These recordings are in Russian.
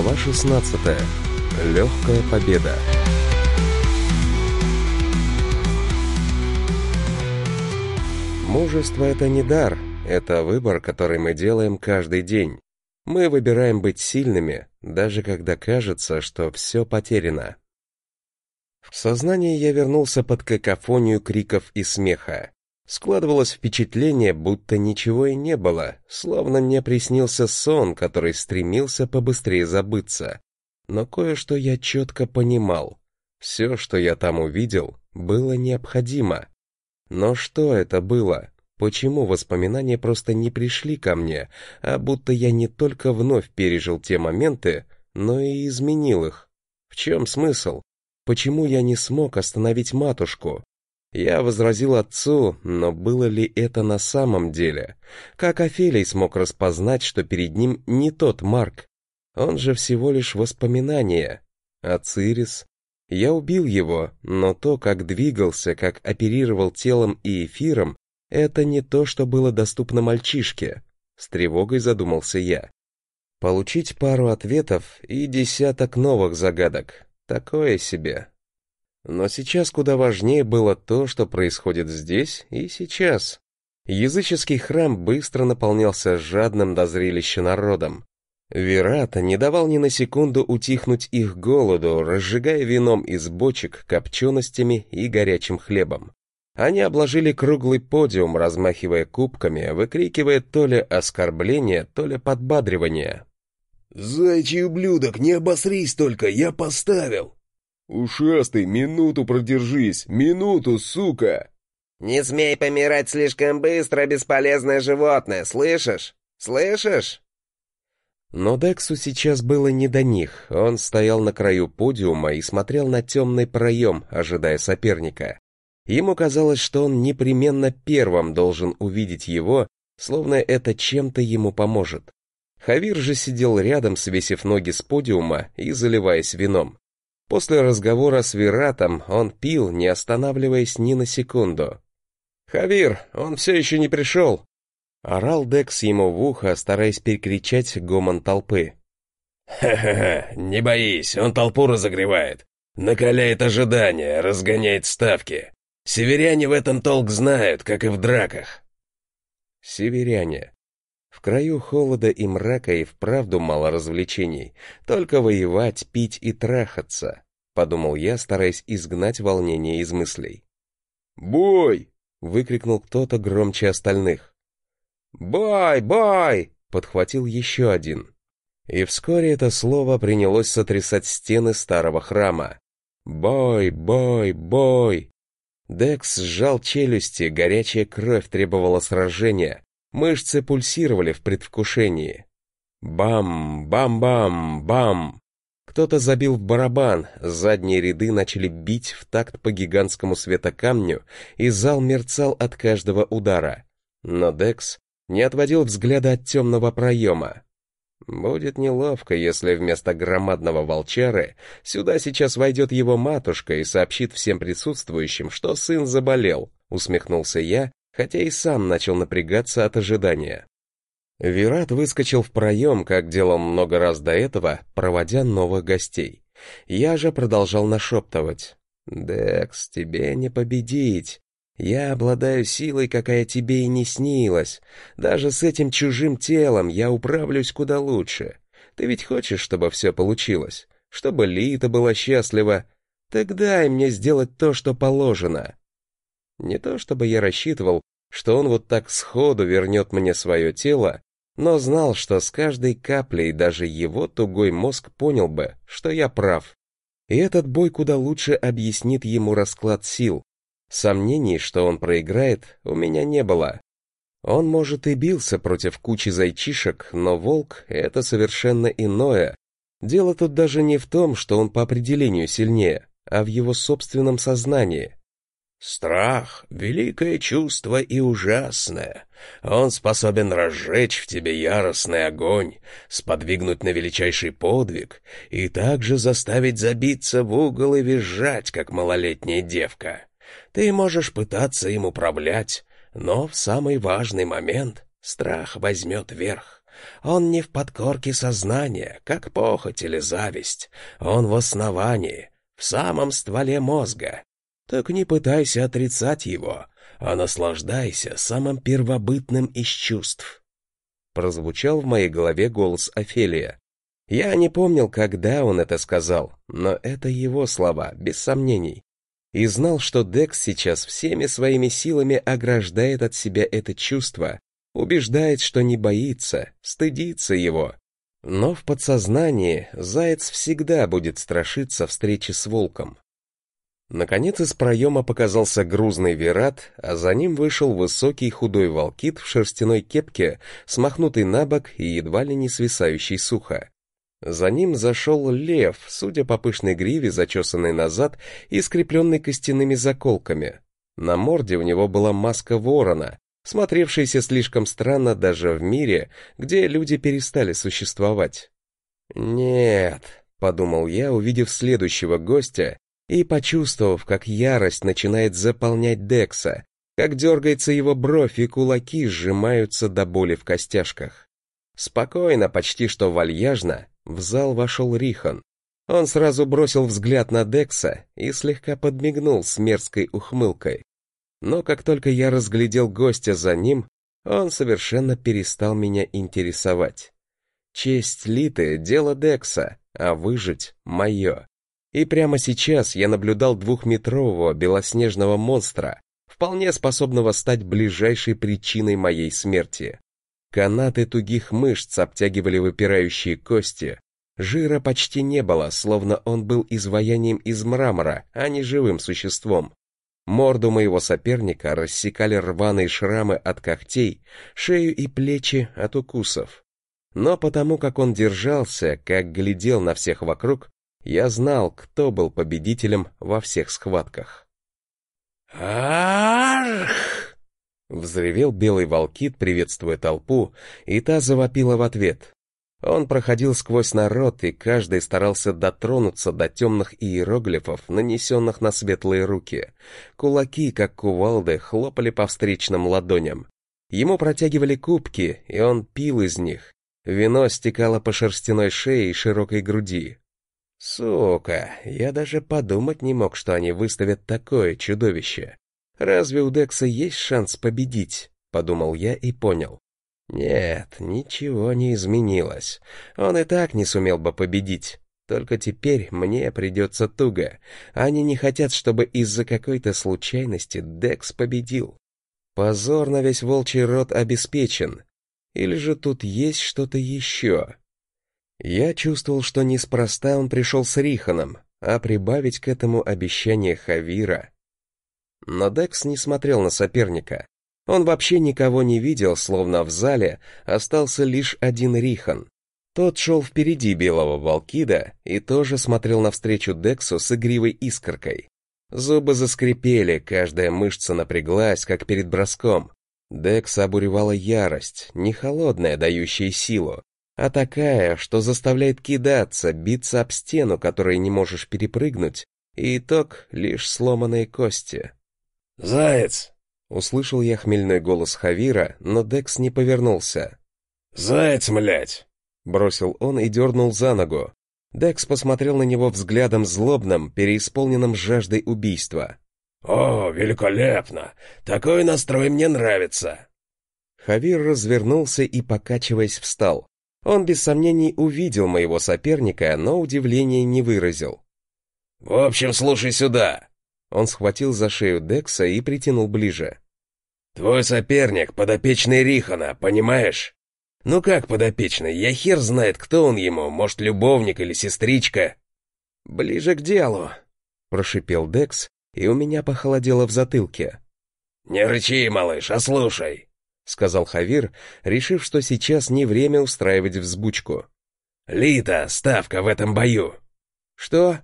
Глава 16. Легкая победа. Мужество — это не дар, это выбор, который мы делаем каждый день. Мы выбираем быть сильными, даже когда кажется, что все потеряно. В сознание я вернулся под какофонию криков и смеха. Складывалось впечатление, будто ничего и не было, словно мне приснился сон, который стремился побыстрее забыться. Но кое-что я четко понимал. Все, что я там увидел, было необходимо. Но что это было? Почему воспоминания просто не пришли ко мне, а будто я не только вновь пережил те моменты, но и изменил их? В чем смысл? Почему я не смог остановить матушку? Я возразил отцу, но было ли это на самом деле? Как Офелий смог распознать, что перед ним не тот Марк? Он же всего лишь воспоминание. А Цирис? Я убил его, но то, как двигался, как оперировал телом и эфиром, это не то, что было доступно мальчишке. С тревогой задумался я. Получить пару ответов и десяток новых загадок. Такое себе. Но сейчас куда важнее было то, что происходит здесь и сейчас. Языческий храм быстро наполнялся жадным до зрелища народом. Верата не давал ни на секунду утихнуть их голоду, разжигая вином из бочек, копченостями и горячим хлебом. Они обложили круглый подиум, размахивая кубками, выкрикивая то ли оскорбление, то ли подбадривание. «Зайчий ублюдок, не обосрись только, я поставил!» «Ушастый, минуту продержись! Минуту, сука!» «Не смей помирать слишком быстро, бесполезное животное, слышишь? Слышишь?» Но Дексу сейчас было не до них. Он стоял на краю подиума и смотрел на темный проем, ожидая соперника. Ему казалось, что он непременно первым должен увидеть его, словно это чем-то ему поможет. Хавир же сидел рядом, свесив ноги с подиума и заливаясь вином. После разговора с Виратом он пил, не останавливаясь ни на секунду. «Хавир, он все еще не пришел!» Орал Декс ему в ухо, стараясь перекричать гомон толпы. «Ха-ха-ха, не боись, он толпу разогревает. Накаляет ожидания, разгоняет ставки. Северяне в этом толк знают, как и в драках». Северяне. В краю холода и мрака и вправду мало развлечений, только воевать, пить и трахаться, подумал я, стараясь изгнать волнение из мыслей. «Бой!» — выкрикнул кто-то громче остальных. «Бой! Бой!» — подхватил еще один. И вскоре это слово принялось сотрясать стены старого храма. «Бой! Бой! Бой!» Декс сжал челюсти, горячая кровь требовала сражения, Мышцы пульсировали в предвкушении. Бам, бам-бам, бам. Кто-то забил в барабан, задние ряды начали бить в такт по гигантскому светокамню, и зал мерцал от каждого удара. Но Декс не отводил взгляда от темного проема. Будет неловко, если вместо громадного волчары сюда сейчас войдет его матушка и сообщит всем присутствующим, что сын заболел, усмехнулся я, хотя и сам начал напрягаться от ожидания. Вират выскочил в проем, как делал много раз до этого, проводя новых гостей. Я же продолжал нашептывать. «Декс, тебе не победить. Я обладаю силой, какая тебе и не снилась. Даже с этим чужим телом я управлюсь куда лучше. Ты ведь хочешь, чтобы все получилось? Чтобы Лита была счастлива? Так дай мне сделать то, что положено. Не то чтобы я рассчитывал, что он вот так сходу вернет мне свое тело, но знал, что с каждой каплей даже его тугой мозг понял бы, что я прав. И этот бой куда лучше объяснит ему расклад сил. Сомнений, что он проиграет, у меня не было. Он, может, и бился против кучи зайчишек, но волк — это совершенно иное. Дело тут даже не в том, что он по определению сильнее, а в его собственном сознании — Страх — великое чувство и ужасное. Он способен разжечь в тебе яростный огонь, сподвигнуть на величайший подвиг и также заставить забиться в угол и визжать, как малолетняя девка. Ты можешь пытаться им управлять, но в самый важный момент страх возьмет верх. Он не в подкорке сознания, как похоть или зависть. Он в основании, в самом стволе мозга. Так не пытайся отрицать его, а наслаждайся самым первобытным из чувств. Прозвучал в моей голове голос Офелия. Я не помнил, когда он это сказал, но это его слова, без сомнений. И знал, что Декс сейчас всеми своими силами ограждает от себя это чувство, убеждает, что не боится, стыдится его. Но в подсознании заяц всегда будет страшиться встречи с волком. Наконец из проема показался грузный верат, а за ним вышел высокий худой волкит в шерстяной кепке, смахнутый на бок и едва ли не свисающий сухо. За ним зашел лев, судя по пышной гриве, зачесанной назад и скрепленной костяными заколками. На морде у него была маска ворона, смотревшийся слишком странно даже в мире, где люди перестали существовать. «Нет», — подумал я, увидев следующего гостя и почувствовав, как ярость начинает заполнять Декса, как дергается его бровь и кулаки сжимаются до боли в костяшках. Спокойно, почти что вальяжно, в зал вошел Рихан. Он сразу бросил взгляд на Декса и слегка подмигнул с мерзкой ухмылкой. Но как только я разглядел гостя за ним, он совершенно перестал меня интересовать. Честь Литы — дело Декса, а выжить — мое. И прямо сейчас я наблюдал двухметрового белоснежного монстра, вполне способного стать ближайшей причиной моей смерти. Канаты тугих мышц обтягивали выпирающие кости, жира почти не было, словно он был изваянием из мрамора, а не живым существом. Морду моего соперника рассекали рваные шрамы от когтей, шею и плечи от укусов. Но потому как он держался, как глядел на всех вокруг, я знал, кто был победителем во всех схватках. «Арх!» Взревел белый волкит, приветствуя толпу, и та завопила в ответ. Он проходил сквозь народ, и каждый старался дотронуться до темных иероглифов, нанесенных на светлые руки. Кулаки, как кувалды, хлопали по встречным ладоням. Ему протягивали кубки, и он пил из них. Вино стекало по шерстяной шее и широкой груди. Сука, я даже подумать не мог, что они выставят такое чудовище. Разве у Декса есть шанс победить? Подумал я и понял. Нет, ничего не изменилось. Он и так не сумел бы победить. Только теперь мне придется туго. Они не хотят, чтобы из-за какой-то случайности Декс победил. Позор на весь волчий род обеспечен. Или же тут есть что-то еще? Я чувствовал, что неспроста он пришел с Риханом, а прибавить к этому обещание Хавира. Но Декс не смотрел на соперника. Он вообще никого не видел, словно в зале остался лишь один Рихан. Тот шел впереди белого волкида и тоже смотрел навстречу Дексу с игривой искоркой. Зубы заскрипели, каждая мышца напряглась, как перед броском. Декс обуревала ярость, не холодная, дающая силу, а такая, что заставляет кидаться, биться об стену, которой не можешь перепрыгнуть, и итог — лишь сломанные кости. «Заяц, Услышал я хмельной голос Хавира, но Декс не повернулся. «Заяц, млять!» Бросил он и дернул за ногу. Декс посмотрел на него взглядом злобным, переисполненным жаждой убийства. «О, великолепно! Такой настрой мне нравится!» Хавир развернулся и, покачиваясь, встал. Он без сомнений увидел моего соперника, но удивления не выразил. «В общем, слушай сюда!» Он схватил за шею Декса и притянул ближе. «Твой соперник — подопечный Рихана, понимаешь? Ну как подопечный, я хер знает, кто он ему, может, любовник или сестричка». «Ближе к делу», — прошипел Декс, и у меня похолодело в затылке. «Не рычи, малыш, а слушай», — сказал Хавир, решив, что сейчас не время устраивать взбучку. «Лита, ставка в этом бою». «Что?»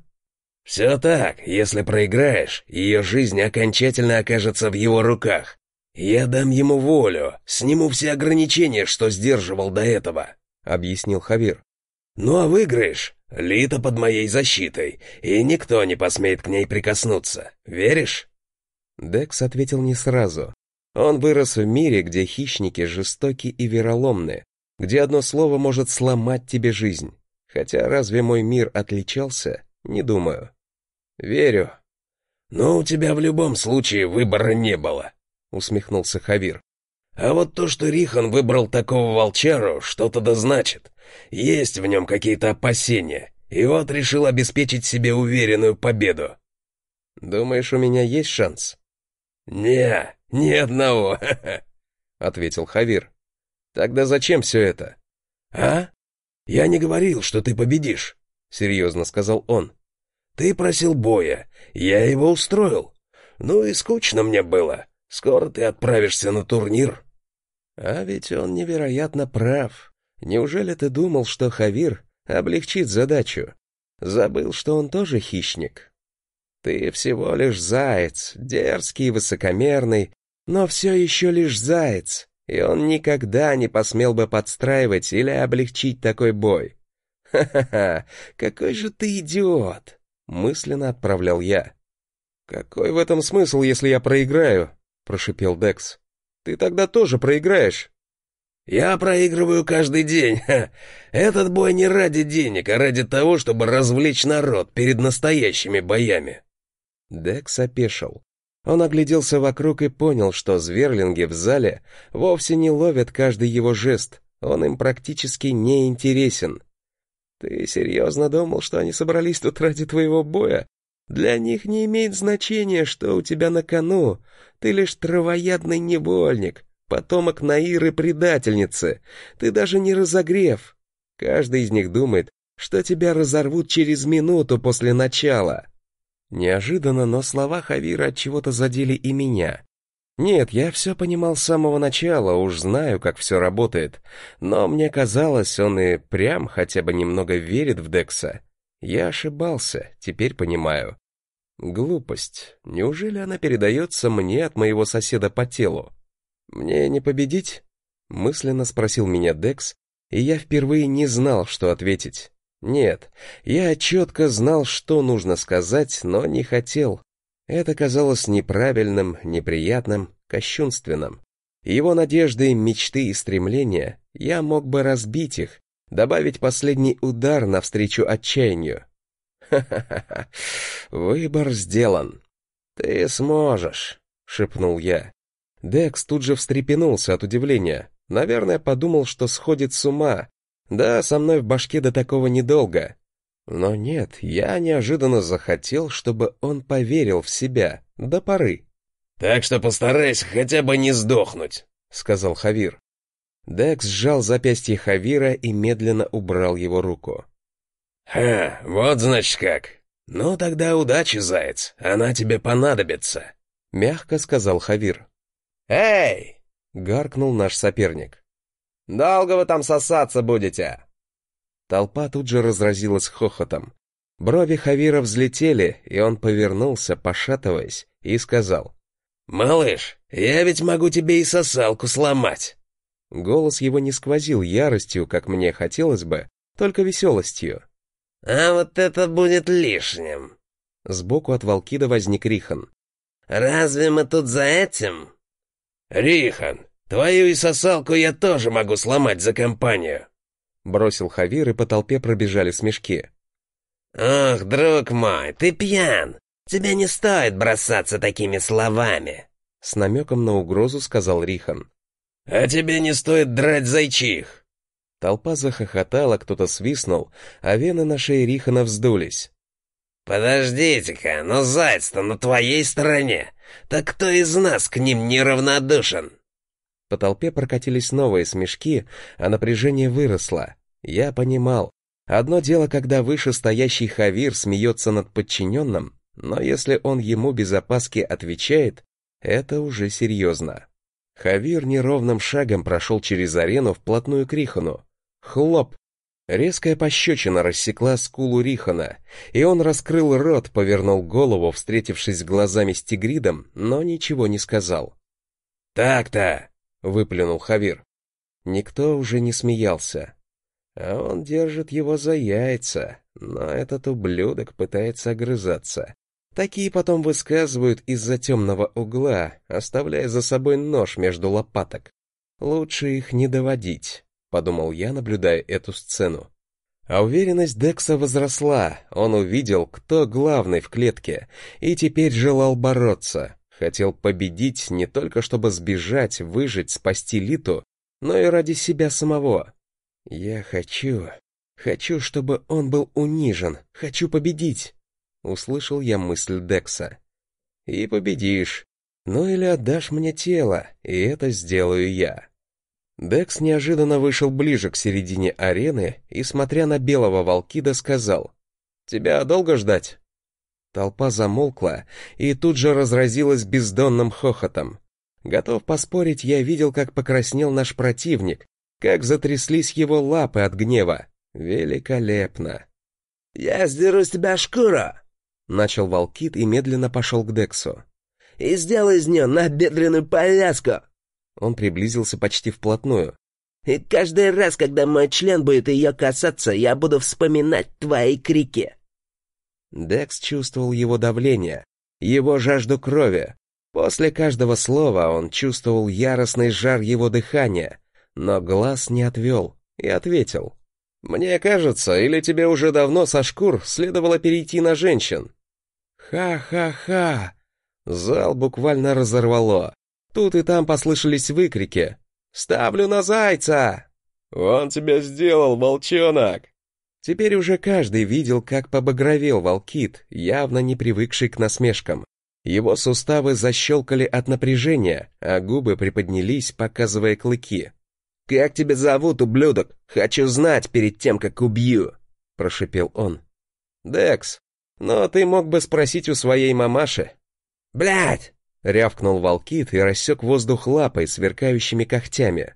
«Все так, если проиграешь, ее жизнь окончательно окажется в его руках. Я дам ему волю, сниму все ограничения, что сдерживал до этого», — объяснил Хавир. «Ну а выиграешь, Лита под моей защитой, и никто не посмеет к ней прикоснуться. Веришь?» Декс ответил не сразу. Он вырос в мире, где хищники жестоки и вероломны. где одно слово может сломать тебе жизнь. Хотя разве мой мир отличался? Не думаю. Верю. Но у тебя в любом случае выбора не было, усмехнулся Хавир. А вот то, что Рихан выбрал такого волчару, что-то да значит. Есть в нем какие-то опасения, и вот решил обеспечить себе уверенную победу. Думаешь, у меня есть шанс? Не, ни одного, ответил Хавир. Тогда зачем все это? А? Я не говорил, что ты победишь, серьезно сказал он. Ты просил боя, я его устроил. Ну и скучно мне было. Скоро ты отправишься на турнир. А ведь он невероятно прав. Неужели ты думал, что Хавир облегчит задачу? Забыл, что он тоже хищник. Ты всего лишь заяц, дерзкий и высокомерный, но все еще лишь заяц, и он никогда не посмел бы подстраивать или облегчить такой бой. «Ха-ха-ха, какой же ты идиот!» — мысленно отправлял я. «Какой в этом смысл, если я проиграю?» — прошипел Декс. Ты тогда тоже проиграешь. Я проигрываю каждый день. Этот бой не ради денег, а ради того, чтобы развлечь народ перед настоящими боями. Декс опешил. Он огляделся вокруг и понял, что зверлинги в зале вовсе не ловят каждый его жест, он им практически не интересен. «Ты серьезно думал, что они собрались тут ради твоего боя?» Для них не имеет значения, что у тебя на кону. Ты лишь травоядный невольник, потомок Наиры-предательницы. Ты даже не разогрев. Каждый из них думает, что тебя разорвут через минуту после начала. Неожиданно, но слова Хавира от чего-то задели и меня. Нет, я все понимал с самого начала, уж знаю, как все работает. Но мне казалось, он и прям хотя бы немного верит в Декса. Я ошибался, теперь понимаю. Глупость. Неужели она передается мне от моего соседа по телу? Мне не победить? Мысленно спросил меня Декс, и я впервые не знал, что ответить. Нет, я четко знал, что нужно сказать, но не хотел. Это казалось неправильным, неприятным, кощунственным. Его надежды, мечты и стремления, я мог бы разбить их, добавить последний удар навстречу отчаянию. Ха-ха-ха, выбор сделан. Ты сможешь, шепнул я. Декс тут же встрепенулся от удивления. Наверное, подумал, что сходит с ума. Да, со мной в башке до такого недолго. Но нет, я неожиданно захотел, чтобы он поверил в себя до поры. «Так что постарайся хотя бы не сдохнуть», — сказал Хавир. Декс сжал запястье Хавира и медленно убрал его руку. «Ха, вот значит как. Ну тогда удачи, заяц, она тебе понадобится», — мягко сказал Хавир. «Эй!» — гаркнул наш соперник. «Долго вы там сосаться будете?» Толпа тут же разразилась хохотом. Брови Хавира взлетели, и он повернулся, пошатываясь, и сказал. «Малыш, я ведь могу тебе и сосалку сломать!» Голос его не сквозил яростью, как мне хотелось бы, только веселостью. «А вот это будет лишним!» Сбоку от Волкида возник Рихан. «Разве мы тут за этим?» «Рихан, твою и сосалку я тоже могу сломать за компанию!» Бросил Хавир, и по толпе пробежали смешки. «Ох, друг мой, ты пьян! Тебе не стоит бросаться такими словами!» С намеком на угрозу сказал Рихан. «А тебе не стоит драть зайчих!» Толпа захохотала, кто-то свистнул, а вены на шее Рихана вздулись. «Подождите-ка, но заяц-то на твоей стороне! Так кто из нас к ним неравнодушен?» По толпе прокатились новые смешки, а напряжение выросло. Я понимал. Одно дело, когда вышестоящий Хавир смеется над подчиненным, но если он ему без опаски отвечает, это уже серьезно. Хавир неровным шагом прошел через арену вплотную к Рихану. Хлоп! Резкая пощечина рассекла скулу Рихана, и он раскрыл рот, повернул голову, встретившись глазами с Тигридом, но ничего не сказал. «Так-то!» — выплюнул Хавир. Никто уже не смеялся. А он держит его за яйца, но этот ублюдок пытается огрызаться. Такие потом высказывают из-за темного угла, оставляя за собой нож между лопаток. Лучше их не доводить. — подумал я, наблюдая эту сцену. А уверенность Декса возросла, он увидел, кто главный в клетке, и теперь желал бороться. Хотел победить не только чтобы сбежать, выжить, спасти Литу, но и ради себя самого. Я хочу... Хочу, чтобы он был унижен. Хочу победить. Услышал я мысль Декса. И победишь. Ну или отдашь мне тело, и это сделаю я. Декс неожиданно вышел ближе к середине арены и, смотря на белого волкида, сказал, «Тебя долго ждать?» Толпа замолкла и тут же разразилась бездонным хохотом. Готов поспорить, я видел, как покраснел наш противник, как затряслись его лапы от гнева. Великолепно. «Я сдеру с тебя шкуру!» Начал Волкит и медленно пошел к Дексу. «И сделай из нее набедренную повязку!» Он приблизился почти вплотную. «И каждый раз, когда мой член будет ее касаться, я буду вспоминать твои крики!» Декс чувствовал его давление, его жажду крови. После каждого слова он чувствовал яростный жар его дыхания, но глаз не отвел и ответил. «Мне кажется, или тебе уже давно со шкур следовало перейти на женщин?» «Ха-ха-ха!» Зал буквально разорвало. Тут и там послышались выкрики. «Ставлю на зайца!» «Он тебя сделал, волчонок!» Теперь уже каждый видел, как побагровел волкит, явно не привыкший к насмешкам. Его суставы защелкали от напряжения, а губы приподнялись, показывая клыки. «Как тебя зовут, ублюдок? Хочу знать перед тем, как убью!» — прошипел он. «Декс, но ты мог бы спросить у своей мамаши». «Блядь!» — рявкнул волкит и рассек воздух лапой, сверкающими когтями.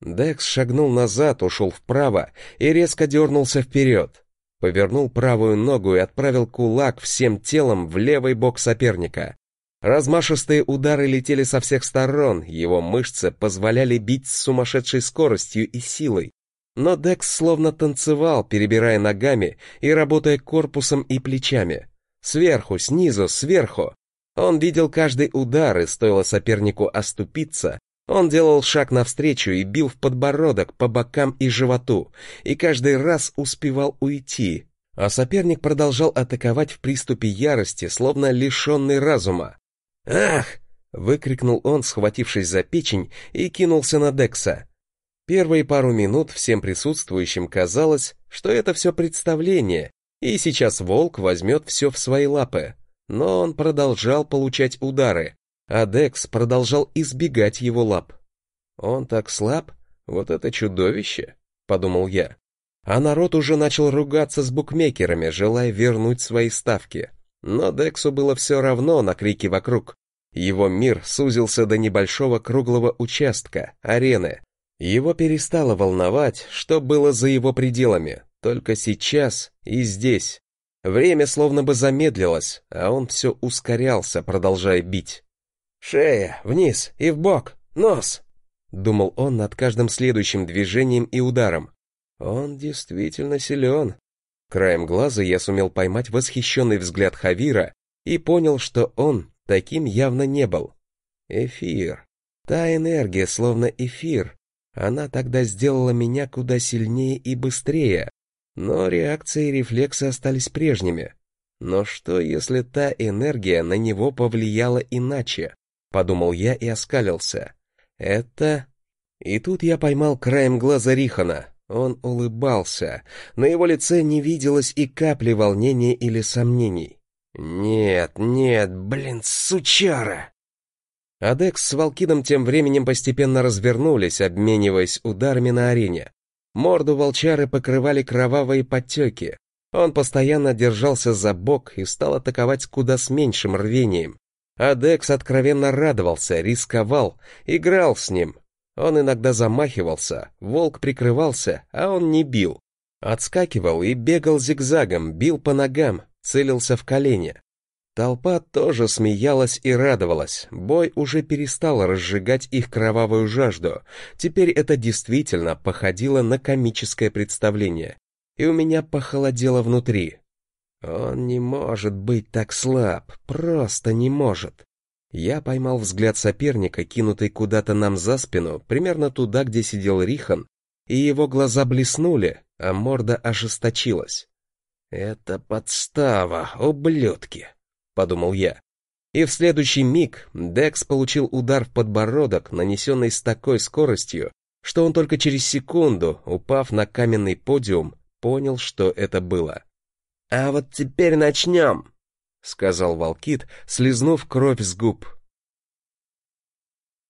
Декс шагнул назад, ушел вправо и резко дернулся вперед. Повернул правую ногу и отправил кулак всем телом в левый бок соперника. Размашистые удары летели со всех сторон, его мышцы позволяли бить с сумасшедшей скоростью и силой. Но Декс словно танцевал, перебирая ногами и работая корпусом и плечами. Сверху, снизу, сверху. Он видел каждый удар, и стоило сопернику оступиться, он делал шаг навстречу и бил в подбородок, по бокам и животу, и каждый раз успевал уйти. А соперник продолжал атаковать в приступе ярости, словно лишенный разума. «Ах!» — выкрикнул он, схватившись за печень, и кинулся на Декса. Первые пару минут всем присутствующим казалось, что это все представление, и сейчас волк возьмет все в свои лапы. Но он продолжал получать удары, а Декс продолжал избегать его лап. «Он так слаб? Вот это чудовище!» — подумал я. А народ уже начал ругаться с букмекерами, желая вернуть свои ставки. Но Дексу было все равно на крики вокруг. Его мир сузился до небольшого круглого участка, арены. Его перестало волновать, что было за его пределами, только сейчас и здесь. Время словно бы замедлилось, а он все ускорялся, продолжая бить. «Шея, вниз и в бок, нос!» Думал он над каждым следующим движением и ударом. Он действительно силен. Краем глаза я сумел поймать восхищенный взгляд Хавира и понял, что он таким явно не был. Эфир. Та энергия, словно эфир. Она тогда сделала меня куда сильнее и быстрее. Но реакции и рефлексы остались прежними. Но что, если та энергия на него повлияла иначе? Подумал я и оскалился. Это... И тут я поймал краем глаза Рихана. Он улыбался. На его лице не виделось и капли волнения или сомнений. «Нет, нет, блин, сучара!» Адекс с Волкидом тем временем постепенно развернулись, обмениваясь ударами на арене. Морду волчары покрывали кровавые подтеки. Он постоянно держался за бок и стал атаковать куда с меньшим рвением. Адекс откровенно радовался, рисковал, играл с ним, он иногда замахивался, волк прикрывался, а он не бил. Отскакивал и бегал зигзагом, бил по ногам, целился в колени. Толпа тоже смеялась и радовалась. Бой уже перестал разжигать их кровавую жажду. Теперь это действительно походило на комическое представление. И у меня похолодело внутри. Он не может быть так слаб, просто не может. Я поймал взгляд соперника, кинутый куда-то нам за спину, примерно туда, где сидел Рихан, и его глаза блеснули, а морда ожесточилась. «Это подстава, ублюдки!» — подумал я. И в следующий миг Декс получил удар в подбородок, нанесенный с такой скоростью, что он только через секунду, упав на каменный подиум, понял, что это было. «А вот теперь начнем», — сказал Волкит, слезнув кровь с губ.